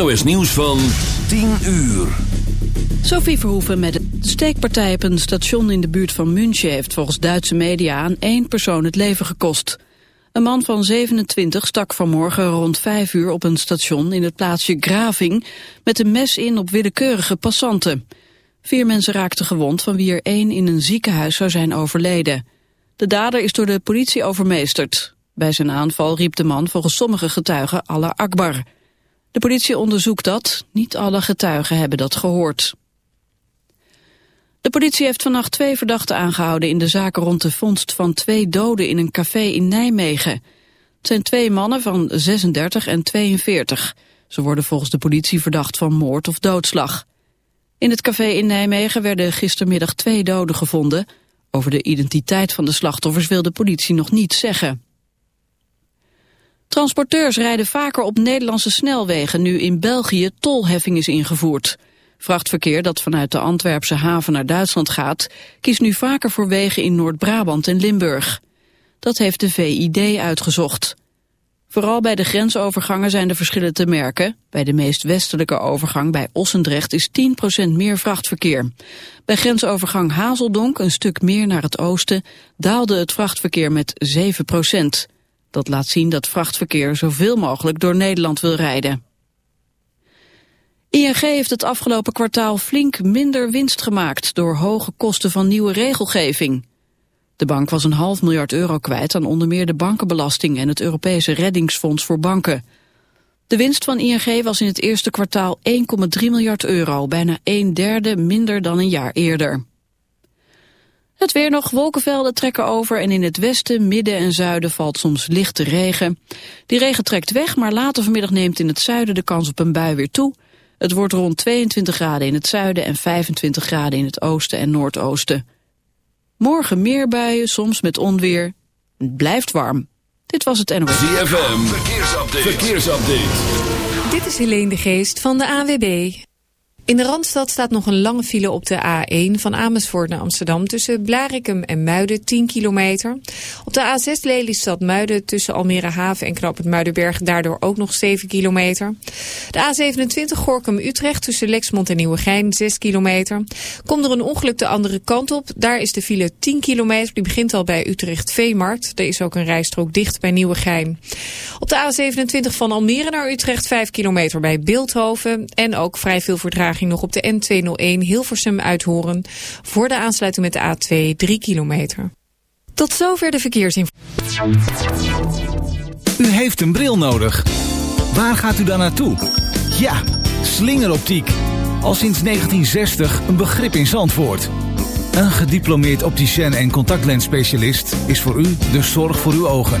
NOS Nieuws van 10 uur. Sophie Verhoeven met de steekpartij op een station in de buurt van München... heeft volgens Duitse media aan één persoon het leven gekost. Een man van 27 stak vanmorgen rond 5 uur op een station... in het plaatsje Graving met een mes in op willekeurige passanten. Vier mensen raakten gewond, van wie er één in een ziekenhuis zou zijn overleden. De dader is door de politie overmeesterd. Bij zijn aanval riep de man volgens sommige getuigen Allah Akbar... De politie onderzoekt dat. Niet alle getuigen hebben dat gehoord. De politie heeft vannacht twee verdachten aangehouden in de zaak rond de vondst van twee doden in een café in Nijmegen. Het zijn twee mannen van 36 en 42. Ze worden volgens de politie verdacht van moord of doodslag. In het café in Nijmegen werden gistermiddag twee doden gevonden. Over de identiteit van de slachtoffers wil de politie nog niets zeggen. Transporteurs rijden vaker op Nederlandse snelwegen nu in België tolheffing is ingevoerd. Vrachtverkeer dat vanuit de Antwerpse haven naar Duitsland gaat, kiest nu vaker voor wegen in Noord-Brabant en Limburg. Dat heeft de VID uitgezocht. Vooral bij de grensovergangen zijn de verschillen te merken. Bij de meest westelijke overgang bij Ossendrecht is 10% meer vrachtverkeer. Bij grensovergang Hazeldonk, een stuk meer naar het oosten, daalde het vrachtverkeer met 7%. Dat laat zien dat vrachtverkeer zoveel mogelijk door Nederland wil rijden. ING heeft het afgelopen kwartaal flink minder winst gemaakt door hoge kosten van nieuwe regelgeving. De bank was een half miljard euro kwijt aan onder meer de bankenbelasting en het Europese reddingsfonds voor banken. De winst van ING was in het eerste kwartaal 1,3 miljard euro, bijna een derde minder dan een jaar eerder. Het weer nog, wolkenvelden trekken over en in het westen, midden en zuiden valt soms lichte regen. Die regen trekt weg, maar later vanmiddag neemt in het zuiden de kans op een bui weer toe. Het wordt rond 22 graden in het zuiden en 25 graden in het oosten en noordoosten. Morgen meer buien, soms met onweer. Het blijft warm. Dit was het NOS. ZFM, verkeersupdate. verkeersupdate. Dit is Helene de Geest van de AWB. In de Randstad staat nog een lange file op de A1 van Amersfoort naar Amsterdam... tussen Blarikum en Muiden, 10 kilometer. Op de A6 Lelystad Muiden tussen Almere Haven en Knap het Muidenberg... daardoor ook nog 7 kilometer. De A27 Gorkum Utrecht tussen Lexmond en Nieuwegein, 6 kilometer. Komt er een ongeluk de andere kant op. Daar is de file 10 kilometer. Die begint al bij Utrecht Veemarkt. Er is ook een rijstrook dicht bij Nieuwegein. Op de A27 van Almere naar Utrecht 5 kilometer bij Beeldhoven. En ook vrij veel vertraging nog op de N201 Hilversum uithoren. Voor de aansluiting met de A2 3 kilometer. Tot zover de verkeersinformatie. U heeft een bril nodig. Waar gaat u dan naartoe? Ja, slingeroptiek. Al sinds 1960 een begrip in Zandvoort. Een gediplomeerd opticien en contactlensspecialist is voor u de zorg voor uw ogen.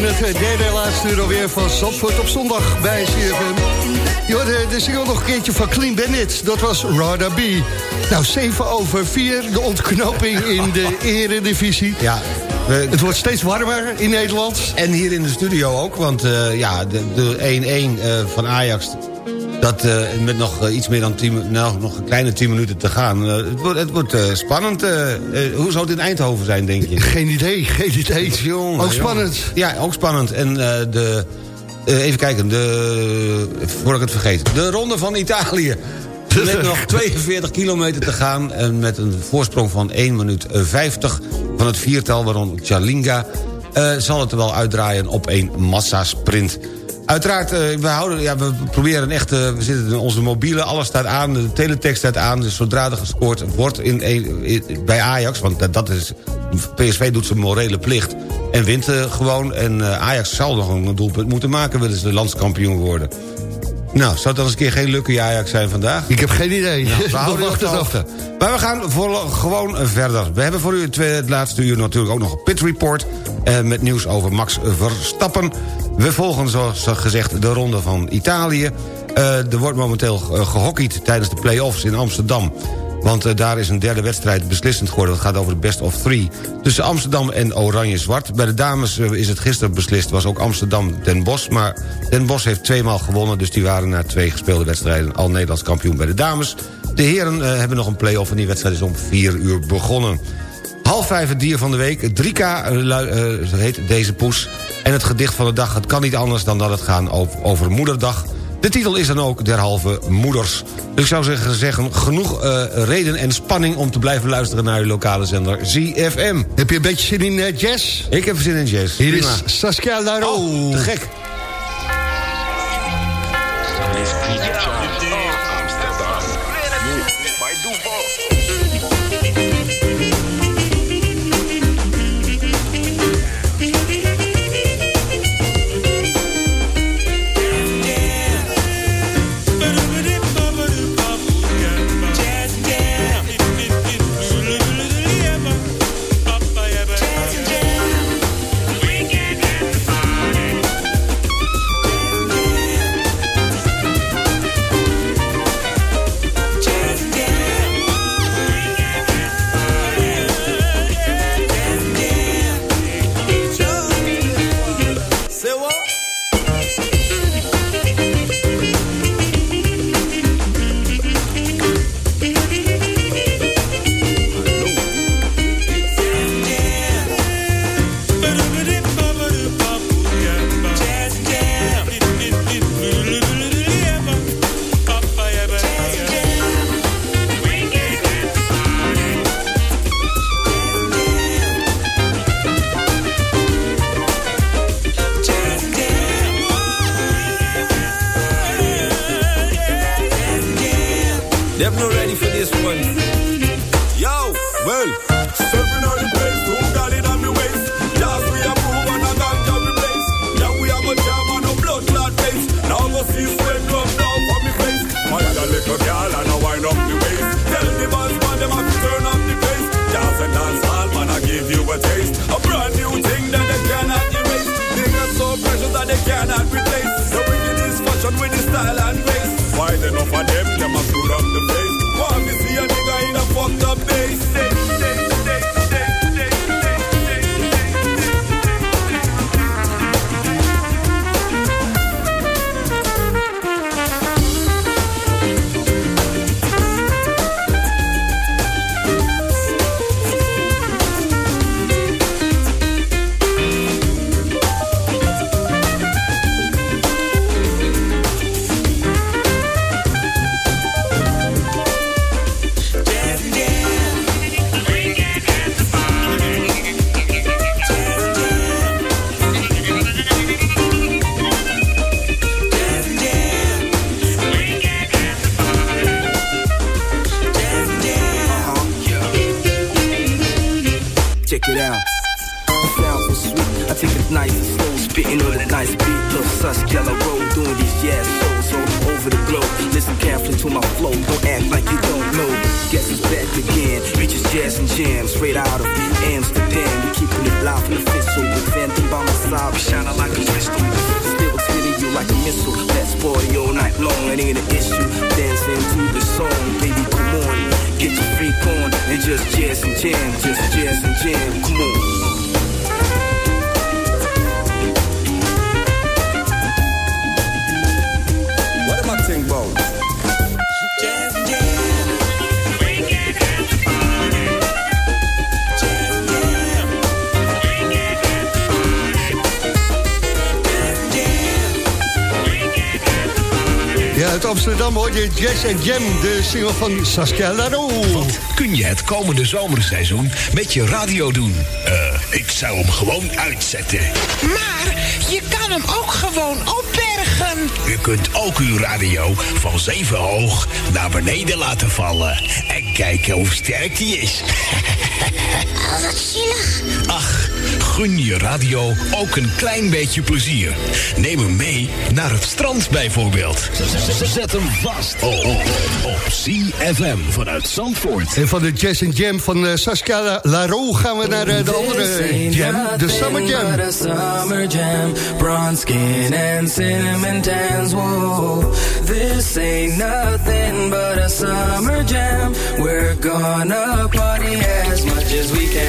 Van het eh, derde laatste uur alweer van Zandvoort op zondag bij CFM. Je hoorde de single nog een keertje van Clean Bandit. Dat was Rada B. Nou, 7 over 4, de ontknoping in de eredivisie. Ja, we- Het wordt steeds warmer in Nederland. en hier in de studio ook, want eh, ja, de de 1-1 eh, van Ajax... Dat eh, met nog eh, iets meer dan 10, mi- nou, nog een kleine 10 minuten te gaan. eh, het wordt, het wordt spannend. hoe zou het in Eindhoven zijn, denk je? Geen idee, geen idee. Jongen, Ook spannend. jongen. Ja, ook spannend. En de... even kijken, de... Voor ik het vergeet. De Ronde van Italië. Met nog 42 kilometer te gaan. En met een voorsprong van 1 minuut eh, 50 van het viertal... waaronder Chalinga... zal het er wel uitdraaien op een massasprint. Uiteraard, eh, we, houden, ja, we proberen echt... eh, we zitten in onze mobiele, alles staat aan, de teletext staat aan... dus zodra er gescoord wordt in, bij Ajax... want dat, dat is, PSV doet zijn morele plicht en wint eh, gewoon... en Ajax zal nog een doelpunt moeten maken... willen ze landskampioen worden. Nou, zou het dan eens een keer geen lucky Ajax zijn vandaag? Ik heb geen idee. Nou, we houden het af. Maar we gaan voor, gewoon verder. We hebben voor u het, het laatste uur natuurlijk ook nog een pit report... Eh, met nieuws over Max Verstappen. We volgen zoals gezegd de ronde van Italië. Eh, er wordt momenteel eh, gehockeyd tijdens de play-offs in Amsterdam. Want eh, daar is een derde wedstrijd beslissend geworden. Het gaat over de best of three. Tussen Amsterdam en Oranje-Zwart. Bij de dames is het gisteren beslist. was ook Amsterdam-Den Bosch. Maar Den Bosch heeft tweemaal gewonnen. Dus die waren na twee gespeelde wedstrijden al Nederlands kampioen bij de dames. De heren hebben nog een play-off en die wedstrijd is om vier uur begonnen. Half vijf het dier van de week. 3K eh, eh, heet deze poes. En het gedicht van de dag. Het kan niet anders dan dat het gaat over, over moederdag. De titel is dan ook derhalve moeders. Dus ik zou zeggen, zeggen genoeg eh, reden en spanning... om te blijven luisteren naar uw lokale zender ZFM. Heb je een beetje zin in jazz? Ik heb zin in jazz. Hier Prima. is Saskia Larro. Oh, te gek. being an issue. Dancing to the song, baby, come on. Get your freak on and just jazz and jam, just jazz and jam, come on. uit Amsterdam hoor je Jazz and Jam, de single van Saskia Larou. Wat kun je het komende zomerseizoen met je radio doen? Eh, ik zou hem gewoon uitzetten. Maar je kan hem ook gewoon opbergen. U kunt ook uw radio van zeven hoog naar beneden laten vallen. En kijken hoe sterk die is. Oh, wat zielig. Ach, gun je radio ook een klein beetje plezier. Neem hem mee naar het strand bijvoorbeeld. Zet hem vast op, op, op CFM vanuit Zandvoort. En van de Jazz and Jam van uh, Saskia Laro gaan we naar uh, de andere eh, jam, de Summer Jam. Summer jam, bronze skin and cinnamon tans. Whoa, this ain't nothing but a summer jam. We're gonna party as much as we can.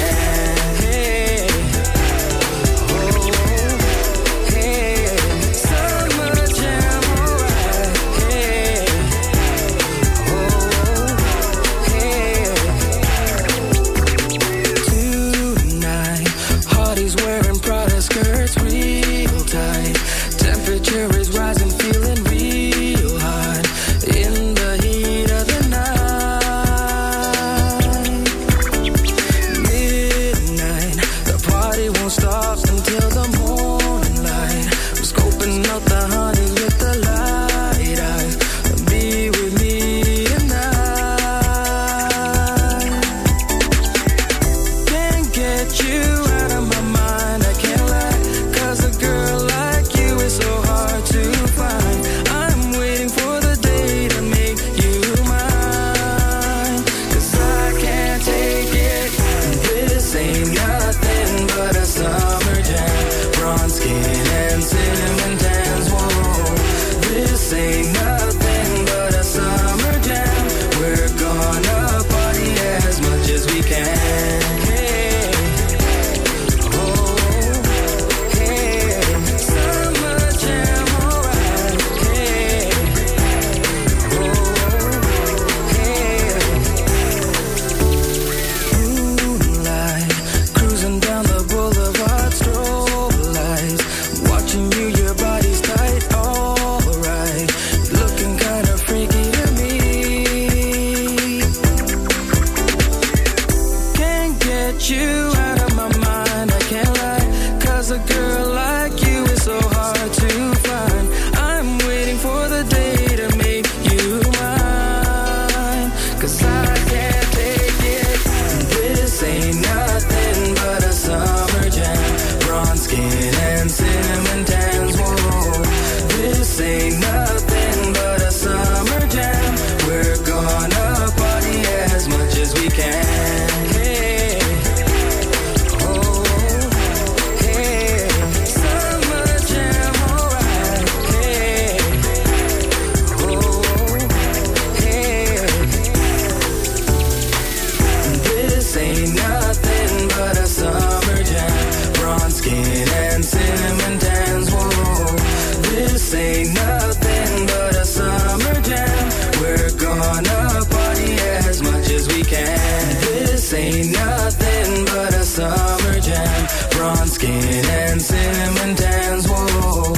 This ain't nothing but a summer jam. Bronze skin and cinnamon tans. Whoa,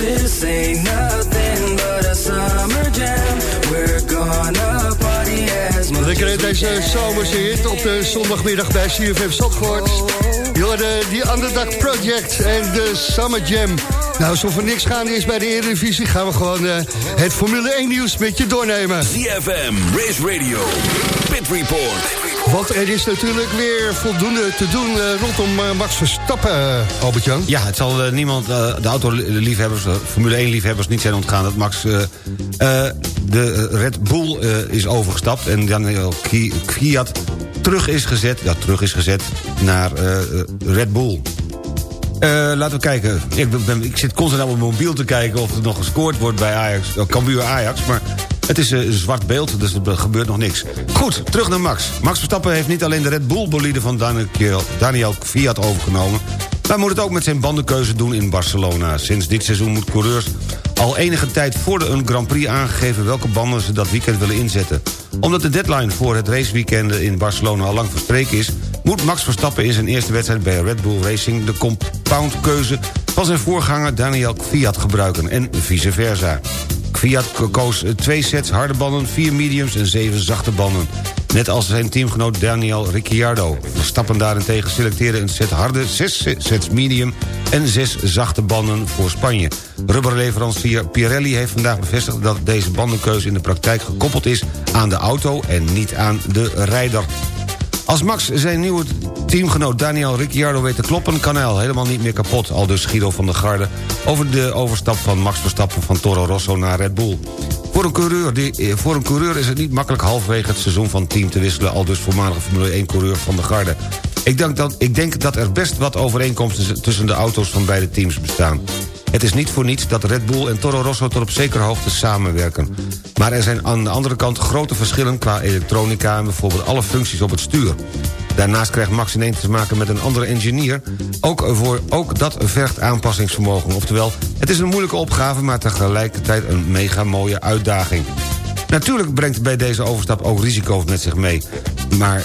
this ain't nothing but a summer jam. We're gonna party as much Lekker deze zomerse hit op de zondagmiddag bij CFM Zandvoort. Je hoorde die Underdog Project en de Summer Jam. Nou, alsof er niks gaande is bij de Eredivisie... gaan we gewoon eh, het Formule 1 nieuws met je doornemen. ZFM, Race Radio, Pit Report. Want er is natuurlijk weer voldoende te doen eh, rondom eh, Max Verstappen, uh, Albert-Jan. Ja, het zal eh, niemand, eh, de autoliefhebbers, eh, Formule 1-liefhebbers niet zijn ontgaan... dat Max eh, eh, de Red Bull eh, is overgestapt en Ki- Kvyat terug is gezet... ja, terug is gezet naar eh, eh, Red Bull. Eh, laten we kijken. Ik, ik zit constant op mijn mobiel te kijken of er nog gescoord wordt bij Ajax. Cambuur Ajax, maar het is eh, een zwart beeld, dus er gebeurt nog niks. Goed, terug naar Max. Max Verstappen heeft niet alleen de Red Bull bolide van Daniel, Daniel Fiat overgenomen... maar moet het ook met zijn bandenkeuze doen in Barcelona. Sinds dit seizoen moet coureurs al enige tijd voor de een Grand Prix aangegeven... welke banden ze dat weekend willen inzetten. Omdat de deadline voor het raceweekend in Barcelona al lang verstreken is... moet Max Verstappen in zijn eerste wedstrijd bij Red Bull Racing... de compoundkeuze van zijn voorganger Daniel Fiat gebruiken en vice versa. Fiat koos twee sets harde banden, vier mediums en zeven zachte banden. Net als zijn teamgenoot Daniel Ricciardo. Verstappen daarentegen selecteerde een set harde, zes sets medium... en zes zachte banden voor Spanje. Rubberleverancier Pirelli heeft vandaag bevestigd... dat deze bandenkeuze in de praktijk gekoppeld is aan de auto... en niet aan de rijder. Als Max zijn nieuwe teamgenoot Daniel Ricciardo weet te kloppen... kan hij al helemaal niet meer kapot, al dus Guido van der Garde... over de overstap van Max Verstappen van Toro Rosso naar Red Bull. Voor een, coureur, die, eh, voor een coureur is het niet makkelijk halverwege het seizoen van team te wisselen... al dus voormalige Formule 1-coureur van der Garde. Ik denk, dat, ik denk dat er best wat overeenkomsten tussen de auto's van beide teams bestaan. Het is niet voor niets dat Red Bull en Toro Rosso tot op zekere hoogte samenwerken. Maar er zijn aan de andere kant grote verschillen qua elektronica... en bijvoorbeeld alle functies op het stuur. Daarnaast krijgt Max ineens te maken met een andere engineer. Ook, voor, ook dat vergt aanpassingsvermogen. Oftewel, het is een moeilijke opgave... maar tegelijkertijd een mega mooie uitdaging. Natuurlijk brengt bij deze overstap ook risico's met zich mee. Maar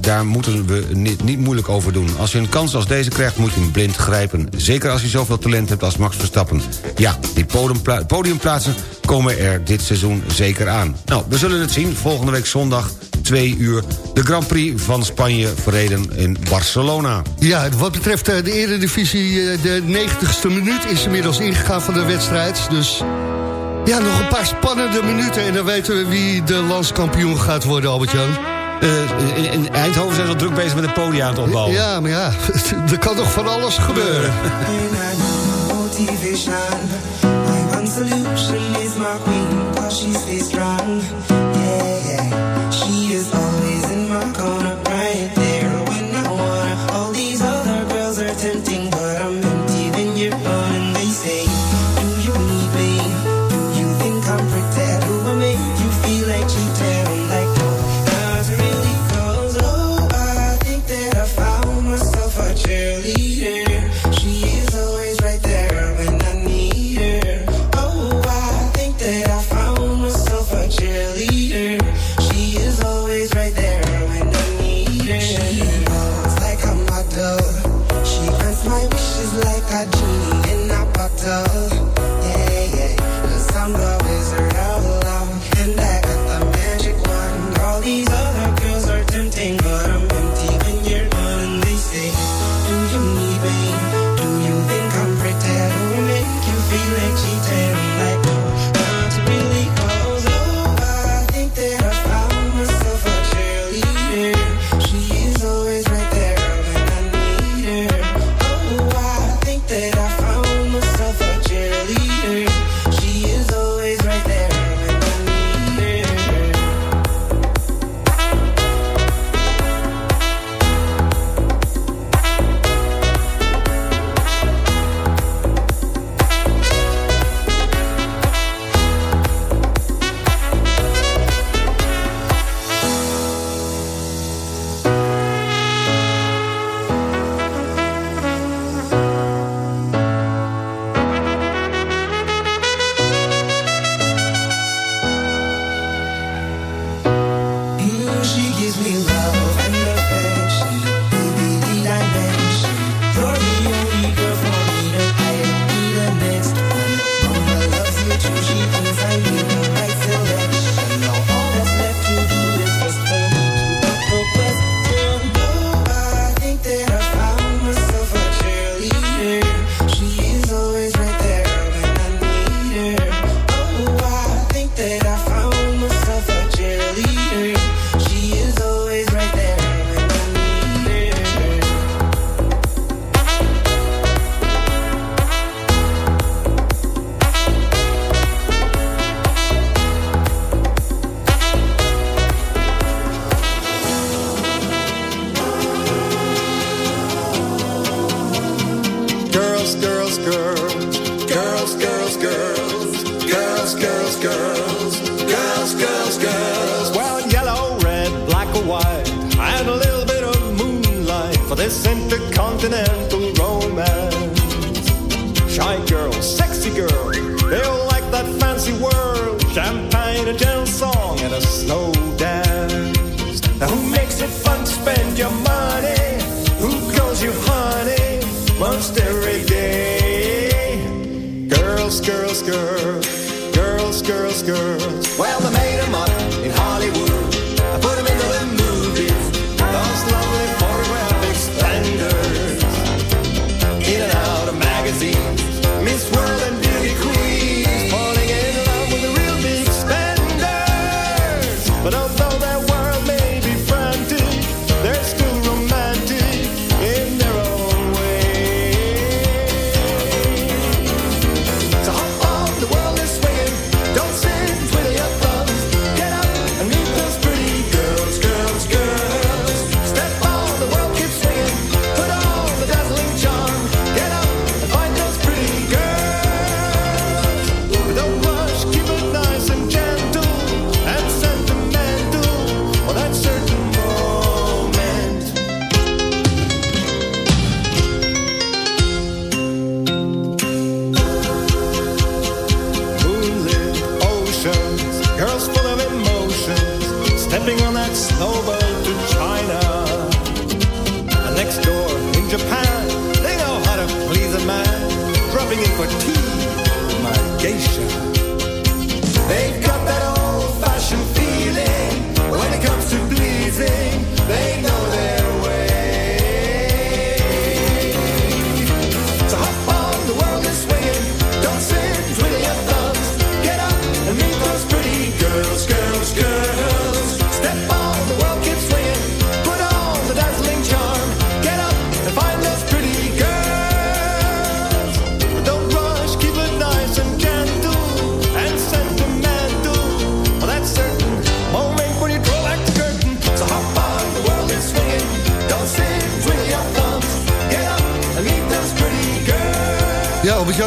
daar moeten we niet, niet moeilijk over doen. Als je een kans als deze krijgt, moet je hem blind grijpen. Zeker als je zoveel talent hebt als Max Verstappen. Ja, die podiumpla podiumplaatsen komen er dit seizoen zeker aan. Nou, we zullen het zien. Volgende week zondag, 2 uur... de Grand Prix van Spanje verreden in Barcelona. Ja, wat betreft eh, de eredivisie, eh, de 90ste minuut is inmiddels ingegaan van de wedstrijd. Dus ja, nog een paar spannende minuten en dan weten we wie de landskampioen gaat worden, Albert-Jan. Eh, in, in Eindhoven zijn ze al druk bezig met een podium aan het opbouwen. Ja, maar ja, er kan toch van alles gebeuren. motivation. My one solution is my queen, cause she stays strong. Like a tener in China and next door in Japan. They know how to please a man, dropping in for tea, my geisha. They've got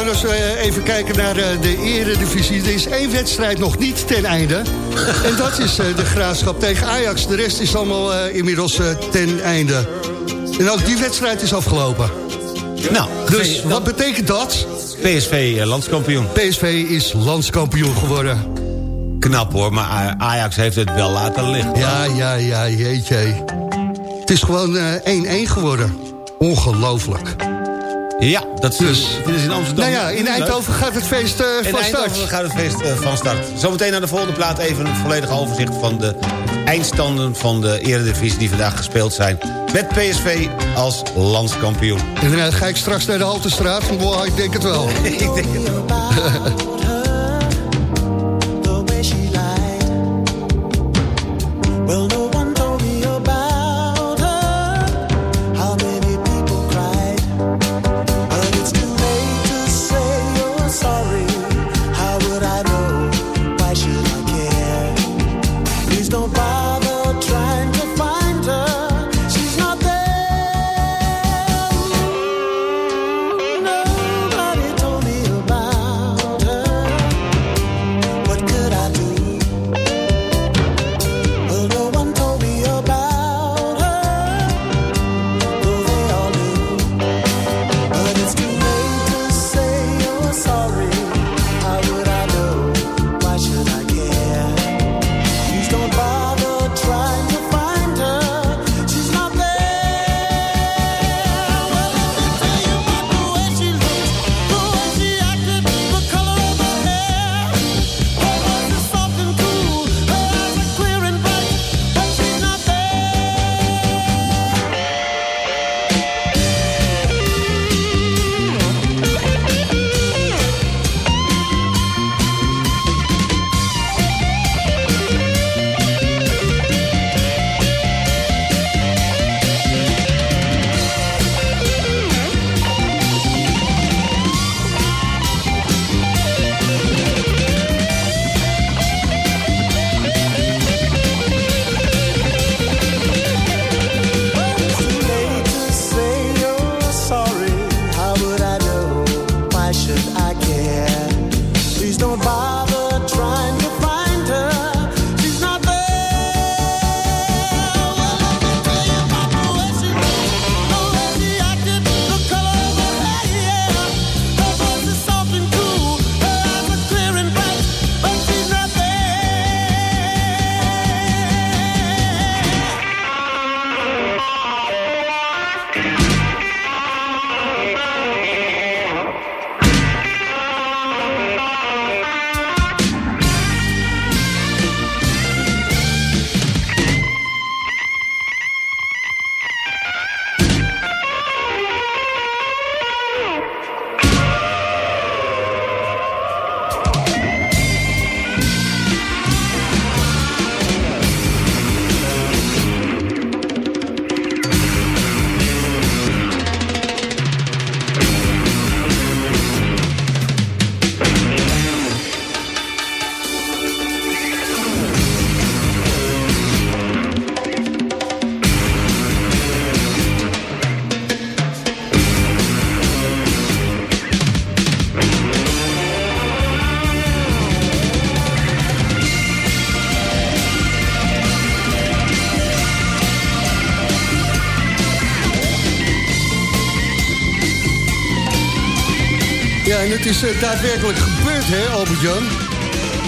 Als we eh, even kijken naar eh, de eredivisie... er is één wedstrijd nog niet ten einde. En dat is eh, de Graafschap tegen Ajax. De rest is allemaal inmiddels ten einde. En ook die wedstrijd is afgelopen. Nou, dus wat betekent dat? PSV landskampioen. PSV is landskampioen geworden. Knap hoor, maar Ajax heeft het wel laten liggen. Ja, ja, ja, jeetje. Het is gewoon 1-1 geworden. Ongelooflijk. Ja, dat is dus. In Amsterdam. Nou ja, in Eindhoven gaat het feest eh, van start. In Eindhoven gaat het feest eh, van start. Zometeen naar de volgende plaat even een volledig overzicht van de eindstanden van de eredivisie die vandaag gespeeld zijn. Met PSV als landskampioen. En ga ik straks naar de Haltestraat. Ik denk het wel. ik denk het wel. is eh, daadwerkelijk gebeurd, hè, Albert-Jan?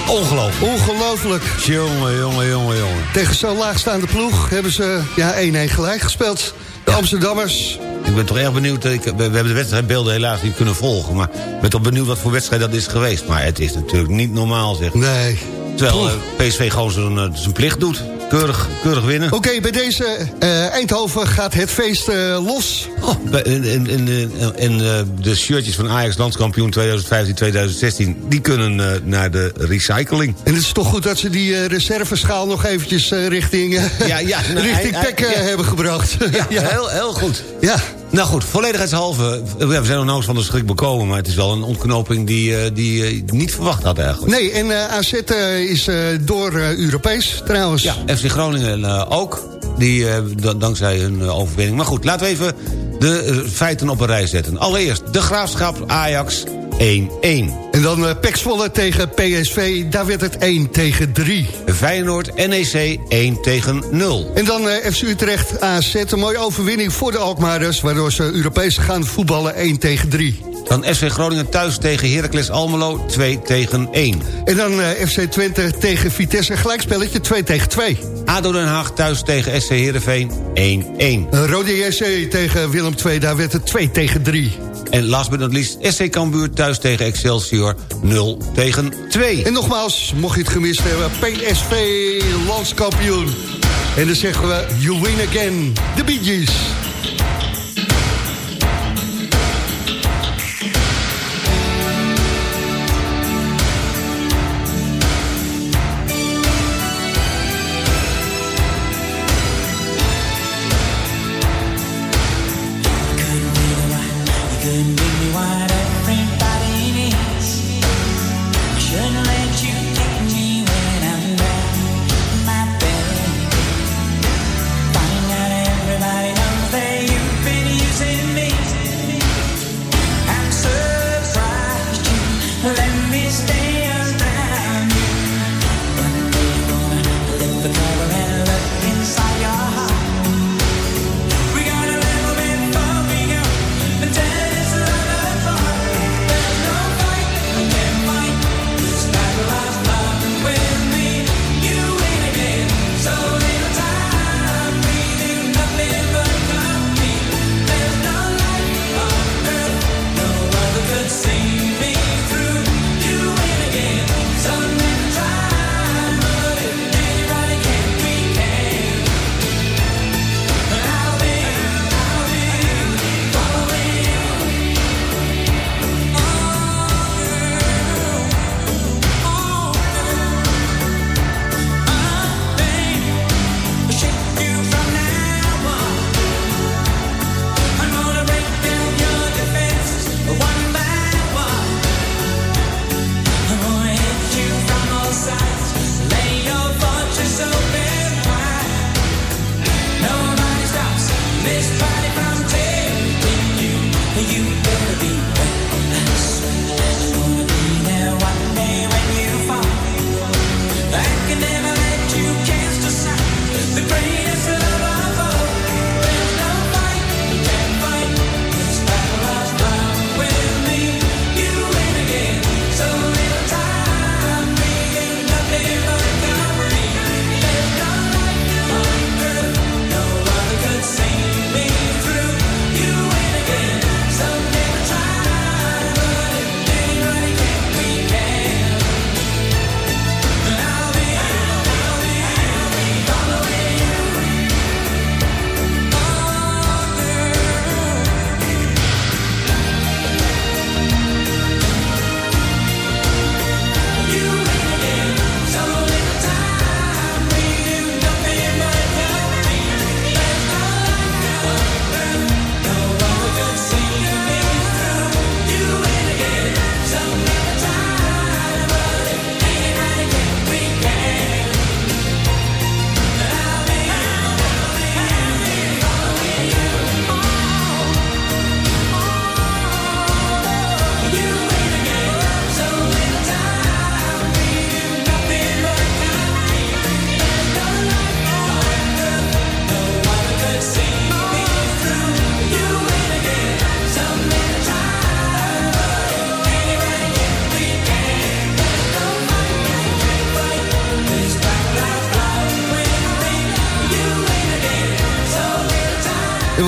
Ongelooflijk. Ongelooflijk. Jongen, jongen, jongen, jongen. Tegen zo'n laagstaande ploeg hebben ze ja, 1-1 gelijk gespeeld. De Amsterdammers. Ik ben toch erg benieuwd. Ik, we, we hebben de wedstrijdbeelden helaas niet kunnen volgen. Maar ik ben toch benieuwd wat voor wedstrijd dat is geweest. Maar het is natuurlijk niet normaal, zeg. Nee. Terwijl eh, PSV gewoon zijn, eh, zijn plicht doet. Keurig, keurig winnen. Oké, bij deze eh, Eindhoven gaat het feest eh, los. Oh, en en, en, en, en, eh, de shirtjes van Ajax landskampioen 2015-2016... die kunnen naar de recycling. En het is toch goed dat ze die reserveschaal nog eventjes richting, Ja, ja, nou, richting PEC ja. hebben gebracht. Ja, Heel, heel goed. Ja. Nou goed, volledigheidshalve... we zijn nog nauwelijks van de schrik bekomen... maar het is wel een ontknoping die, eh, die eh, ik niet verwacht had eigenlijk. Nee, en eh, AZ eh, is eh, door eh, Europees trouwens. Ja, FC Groningen eh, ook. Die, eh, da- dankzij hun eh, overwinning. Maar goed, laten we even de eh, feiten op een rij zetten. Allereerst, de Graafschap Ajax 1-1. En dan uh, Zwolle tegen PSV, daar werd het 1 tegen 3. Feyenoord NEC 1 tegen 0. En dan eh, FC Utrecht AZ, een mooie overwinning voor de Alkmaarders... waardoor ze Europees gaan voetballen 1 tegen 3. Dan FC Groningen thuis tegen Heracles Almelo 2 tegen 1. En dan eh, FC Twente tegen Vitesse, gelijkspelletje 2 tegen 2. ADO Den Haag thuis tegen SC Heerenveen 1-1. Uh, Rode JC tegen Willem II, daar werd het 2 tegen 3. En last but not least, SC Cambuur thuis tegen Excelsior 0 tegen 2. En nogmaals, mocht je het gemist hebben, PSV landskampioen. En dan zeggen we, you win again, de Bee Gees.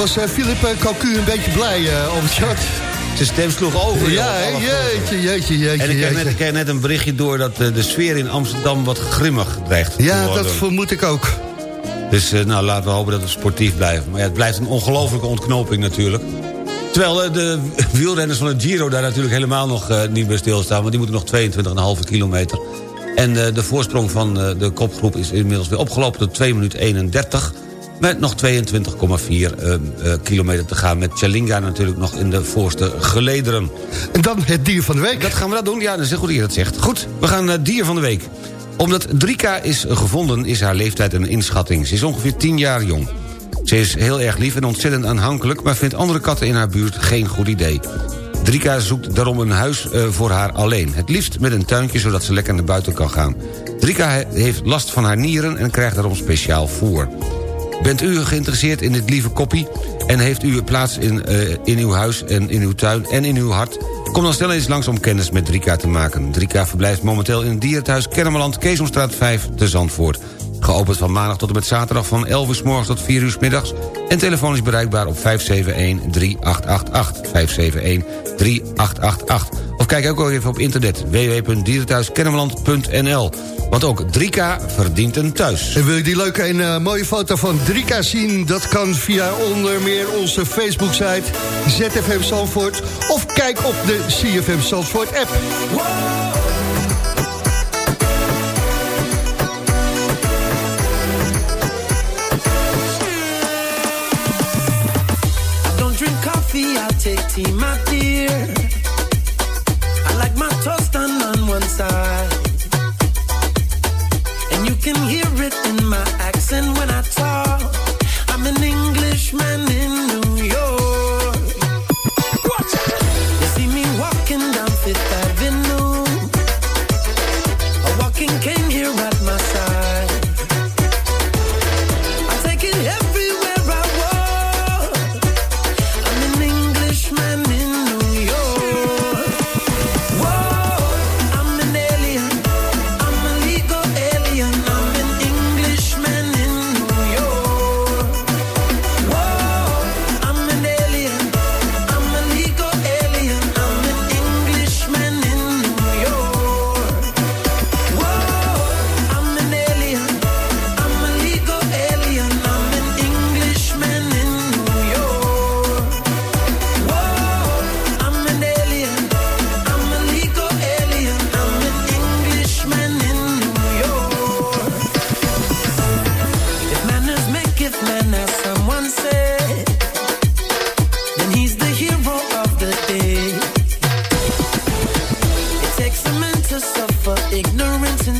Was eh, Philip uh, Cocu een beetje blij, uh, op het. Zijn stem sloeg over. Ja, joh, jeetje, jeetje, jeetje. En ik kreeg, net, ik kreeg net een berichtje door dat eh, de sfeer in Amsterdam wat grimmig dreigt te Ja, dat vermoed ik ook. Dus eh, nou, laten we hopen dat we sportief blijven. Maar ja, het blijft een ongelofelijke ontknoping natuurlijk. Terwijl eh, de wielrenners van het Giro daar natuurlijk helemaal nog eh, niet bij stilstaan... want die moeten nog 22,5 kilometer. En eh, de voorsprong van eh, de kopgroep is inmiddels weer opgelopen tot 2 minuten 31... met nog 22,4 eh, eh, kilometer te gaan... met Chalinga natuurlijk nog in de voorste gelederen. En dan het dier van de week. Dat gaan we dat doen? Ja, dat is goed dat je dat zegt. Goed, we gaan naar dier van de week. Omdat Drika is gevonden, is haar leeftijd een inschatting. Ze is ongeveer 10 jaar jong. Ze is heel erg lief en ontzettend aanhankelijk... maar vindt andere katten in haar buurt geen goed idee. Drika zoekt daarom een huis eh, voor haar alleen. Het liefst met een tuintje, zodat ze lekker naar buiten kan gaan. Drika he- heeft last van haar nieren en krijgt daarom speciaal voer. Bent u geïnteresseerd in dit lieve koppie... en heeft u plaats in, eh, in uw huis en in uw tuin en in uw hart... kom dan snel eens langs om kennis met Drika te maken. Drika verblijft momenteel in het dierenthuis Kennemerland... Keesomstraat 5 te Zandvoort. Geopend van maandag tot en met zaterdag van 11 uur s morgens tot 4 uur s middags... en telefonisch bereikbaar op 571-3888. 571-3888. Of kijk ook even op internet www.dierenthuiskennemerland.nl. Want ook 3K verdient een thuis. En wil je die leuke en eh, mooie foto van Drika zien? Dat kan via onder meer onze Facebook-site ZFM Zandvoort... of kijk op de CFM Zandvoort-app. I coffee, I'll take tea, my dear. I like my toast done on one side. And you can hear it in my accent when I talk.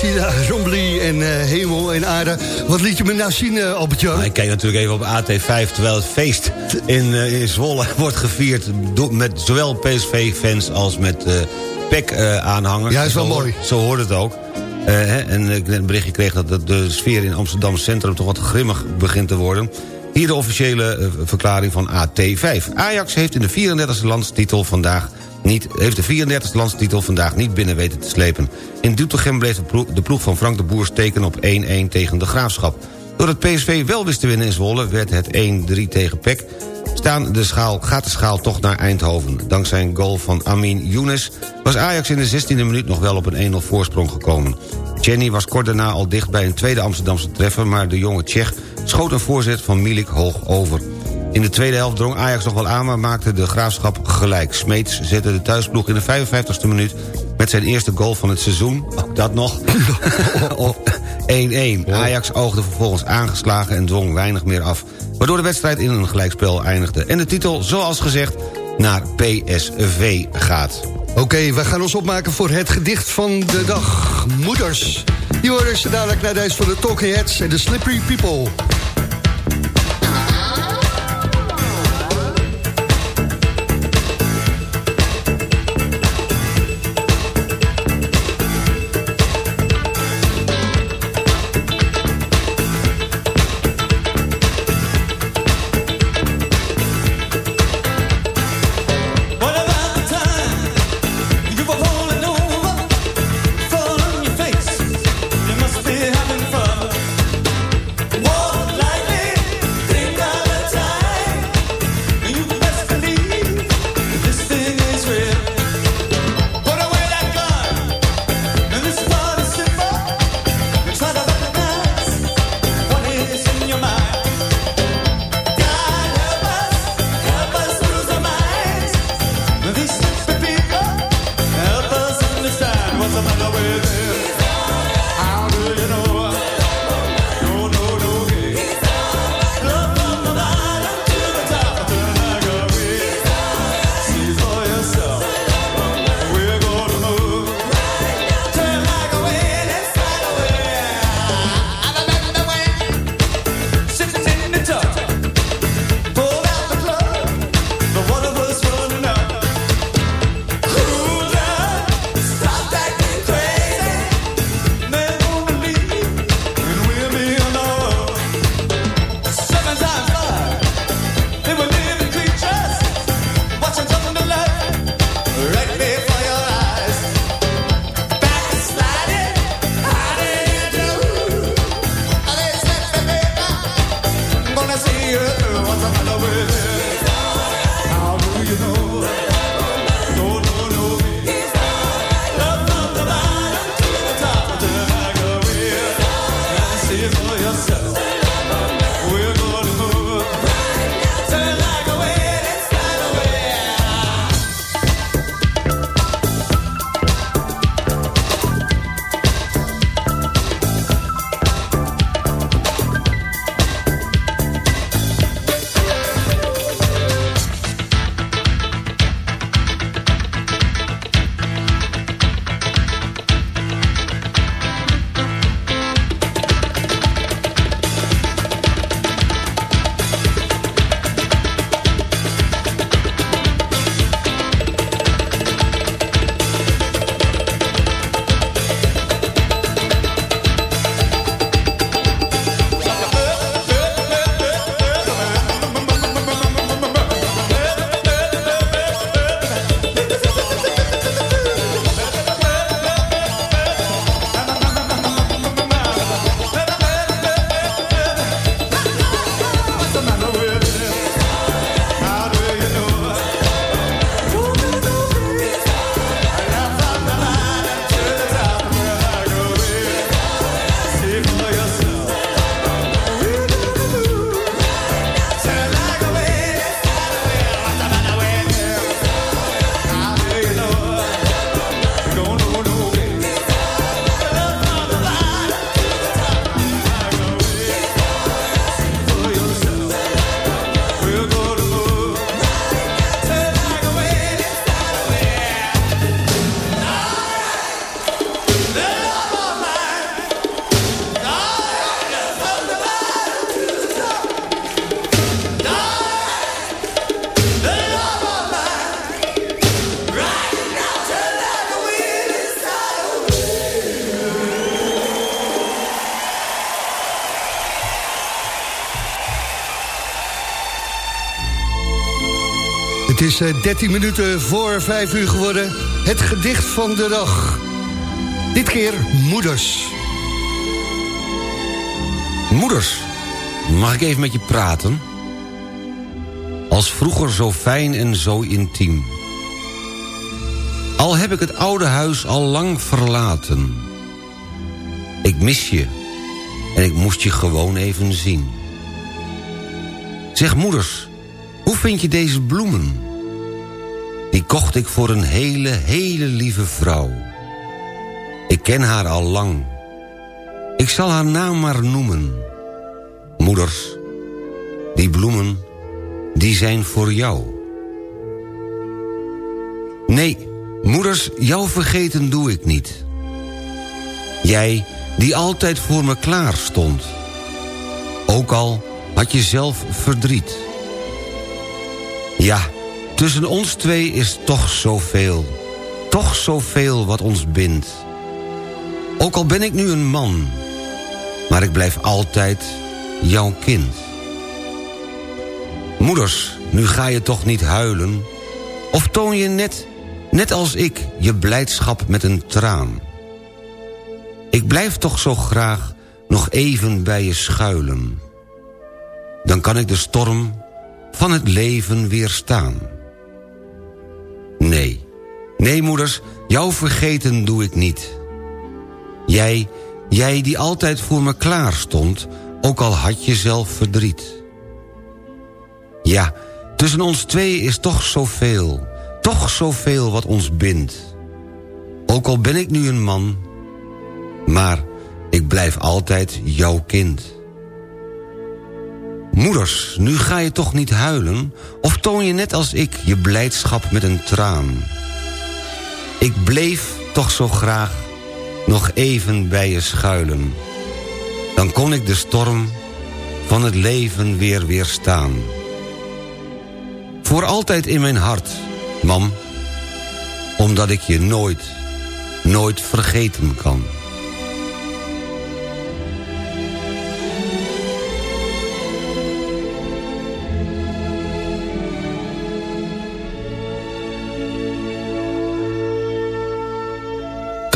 Sheeran, Rombly en eh, Hemel en Aarde. Wat liet je me nou zien, eh, Albert-Jan? Nou, ik kijk natuurlijk even op AT5, terwijl het feest in, eh, in Zwolle wordt gevierd... met zowel PSV-fans als met PEC-aanhangers. Ja, is wel zo, hoort- mooi. Zo hoort het ook. En ik net een berichtje kreeg dat de, sfeer in Amsterdam Centrum... toch wat grimmig begint te worden. Hier de officiële verklaring van AT5. Ajax heeft in de 34e landstitel vandaag niet, heeft de 34e landstitel vandaag niet binnen weten te slepen. In Doetinchem bleef de ploeg, van Frank de Boer steken op 1-1 tegen de Graafschap. Doordat PSV wel wist te winnen in Zwolle werd het 1-3 tegen PEC... Staan de schaal, gaat de schaal toch naar Eindhoven. Dankzij een goal van Amin Younes was Ajax in de 16e minuut nog wel op een 1-0 voorsprong gekomen. Jenny was kort daarna al dicht bij een tweede Amsterdamse treffer... maar de jonge Tsjech schoot een voorzet van Milik hoog over. In de tweede helft drong Ajax nog wel aan, maar maakte de graafschap gelijk. Smeets zette de thuisploeg in de 55e minuut met zijn eerste goal van het seizoen, ook dat nog, op 1-1. Ajax oogde vervolgens aangeslagen en dwong weinig meer af. Waardoor de wedstrijd in een gelijkspel eindigde. En de titel, zoals gezegd, naar PSV gaat. Oké, we gaan ons opmaken voor het gedicht van de dag. Moeders. Die horen ze dadelijk naar deze van de Talking Heads en de Slippery People. Is eh, 13 minuten voor 5 uur geworden. Het gedicht van de dag. Dit keer moeders. Moeders, mag ik even met je praten? Als vroeger zo fijn en zo intiem. Al heb ik het oude huis al lang verlaten. Ik mis je en ik moest je gewoon even zien. Zeg moeders, hoe vind je deze bloemen? Die kocht ik voor een hele, hele lieve vrouw. Ik ken haar al lang. Ik zal haar naam maar noemen. Moeders, die bloemen, die zijn voor jou. Nee, moeders, jou vergeten doe ik niet. Jij, die altijd voor me klaar stond. Ook al had je zelf verdriet. Ja, tussen ons twee is toch zoveel. Toch zoveel wat ons bindt. Ook al ben ik nu een man, maar ik blijf altijd jouw kind. Moeders, nu ga je toch niet huilen? Of toon je net, net als ik, je blijdschap met een traan? Ik blijf toch zo graag nog even bij je schuilen. Dan kan ik de storm van het leven weerstaan. Nee, moeders, jou vergeten doe ik niet. Jij, jij die altijd voor me klaar stond, ook al had je zelf verdriet. Ja, tussen ons twee is toch zoveel, toch zoveel wat ons bindt. Ook al ben ik nu een man, maar ik blijf altijd jouw kind. Moeders, nu ga je toch niet huilen... of toon je net als ik je blijdschap met een traan. Ik bleef toch zo graag nog even bij je schuilen. Dan kon ik de storm van het leven weer weerstaan. Voor altijd in mijn hart, mam... omdat ik je nooit, nooit vergeten kan.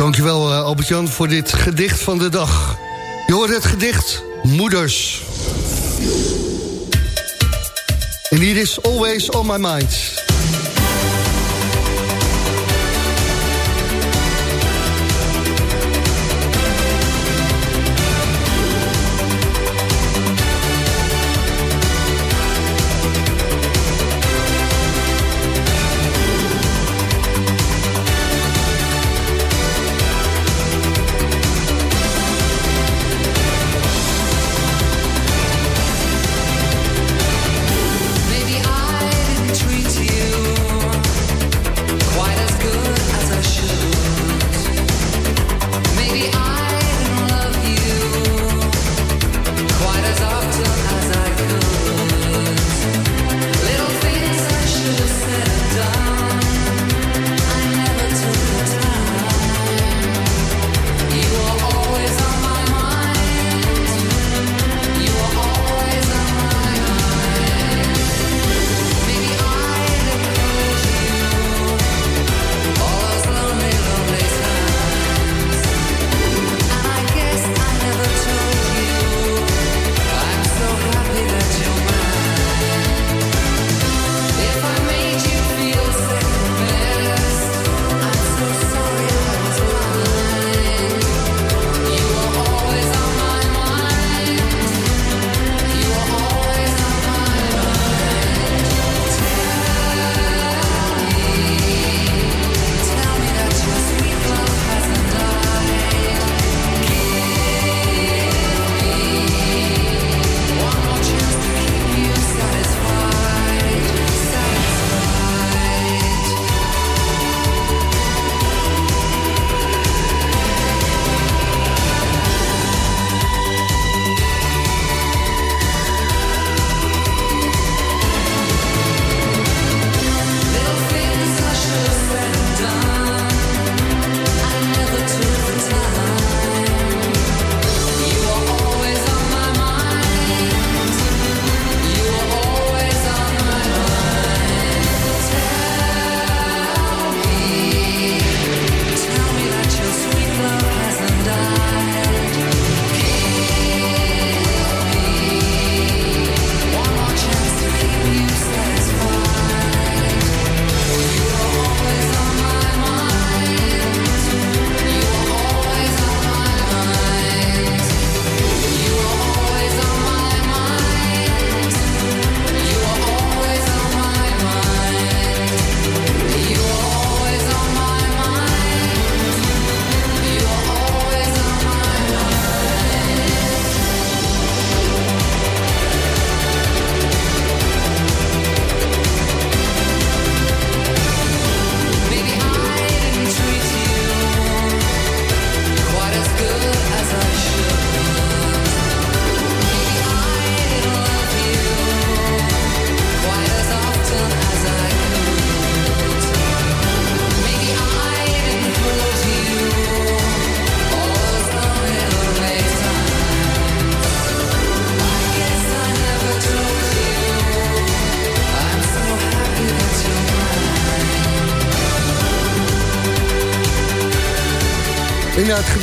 Dankjewel uh, Albert-Jan voor dit gedicht van de dag. Je hoort het gedicht Moeders. En hier is Always On My Mind.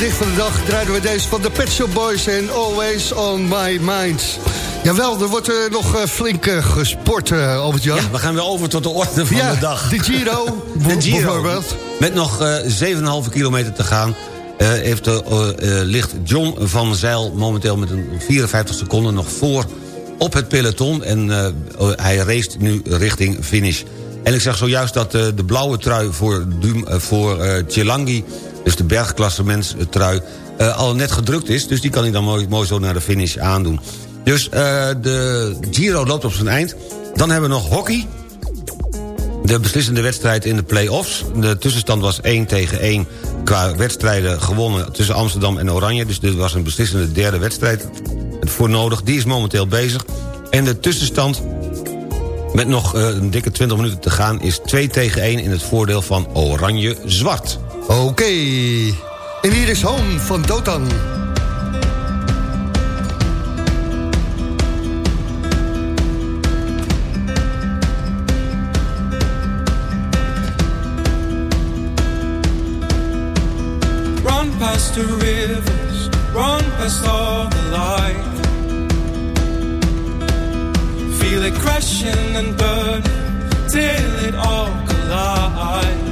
Gedicht van de dag draaiden we deze van de Pet Shop Boys en Always On My Mind. Jawel, er wordt er nog eh, flink eh, gesport, eh Albert-Jan. Ja, we gaan weer over tot de orde van Ja, de dag. de Giro, De Giro. bijvoorbeeld. Met nog eh 7,5 kilometer te gaan... eh, heeft eh, eh, ligt John van Zeil momenteel met een 54 seconden nog voor op het peloton. En eh, hij race nu richting finish. En ik zag zojuist dat eh, de blauwe trui voor, Dum, eh, voor eh Chilangi... dus de bergklassementstrui, eh al net gedrukt is. Dus die kan hij dan mooi, mooi zo naar de finish aandoen. Dus eh, de Giro loopt op zijn eind. Dan hebben we nog hockey. De beslissende wedstrijd in de play-offs. De tussenstand was 1 tegen 1 qua wedstrijden gewonnen tussen Amsterdam en Oranje. Dus dit was een beslissende derde wedstrijd voor nodig. Die is momenteel bezig. En de tussenstand met nog eh, een dikke 20 minuten te gaan... is 2 tegen 1 in het voordeel van Oranje-Zwart. Oké. En hier is Home van Dotan. Run past the rivers, run past all the light. Feel it crashing and burning till it all collides.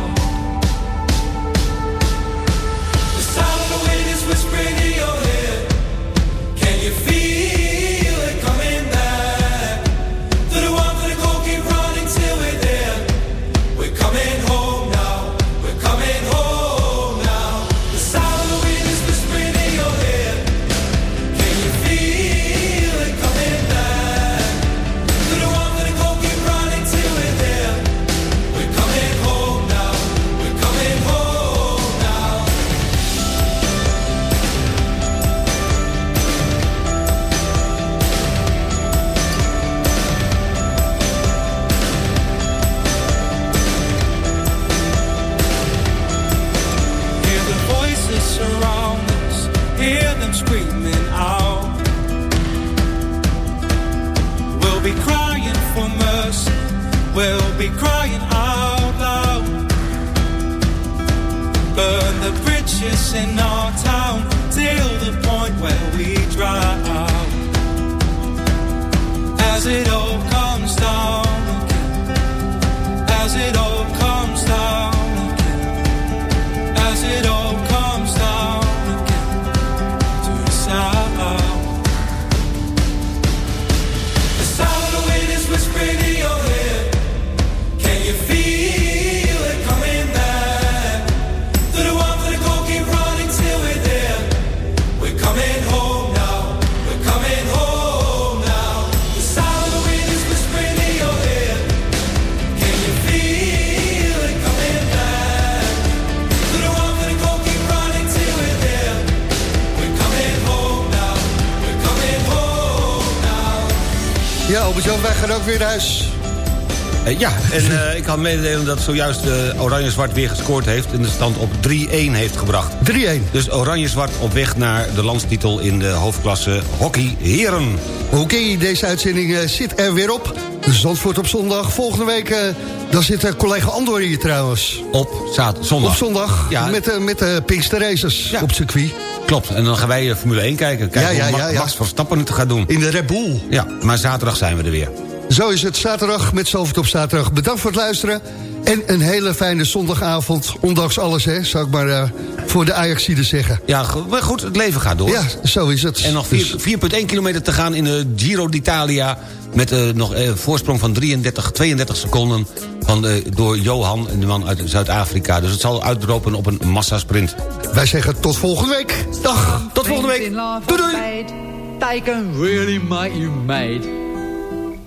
Eh, ja, en eh, ik kan mededelen dat zojuist eh, Oranje-Zwart weer gescoord heeft... en de stand op 3-1 heeft gebracht. 3-1. Dus Oranje-Zwart op weg naar de landstitel in de hoofdklasse hockey heren. Oké, deze uitzending zit er weer op. Zandvoort op zondag. Volgende week dan zit collega Andor hier trouwens. Op zaad, zondag. Op zondag, Ja. met, met de Pinkster Racers op circuit. Klopt, en dan gaan wij Formule 1 kijken. Kijken Ja, ja, hoe. Max Verstappen het gaat doen. In de Red Bull. Ja, maar zaterdag zijn we er weer. Zo is het zaterdag met Zalvert op zaterdag. Bedankt voor het luisteren. En een hele fijne zondagavond. Ondanks alles, hè, zou ik maar eh, voor de Ajaxide zeggen. Ja, maar goed, het leven gaat door. Ja, zo is het. En nog Dus- 4 4,1 kilometer te gaan in de Giro d'Italia... met eh, nog eh, voorsprong van 33, 32 seconden van, eh, door Johan, de man uit Zuid-Afrika. Dus het zal uitlopen op een massasprint. Wij zeggen tot volgende week. Dag. Tot volgende week. Doei doei. They can really make you.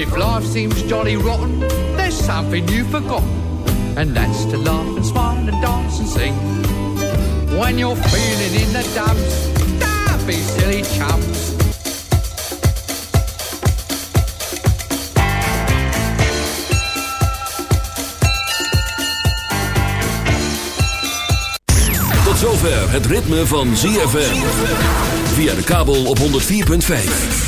If life seems jolly rotten, there's something you've forgotten, and that's to laugh and smile and dance and sing. When you're feeling in the dumps, don't be silly chumps. Tot zover het ritme van ZFM. Via de kabel op 104.5.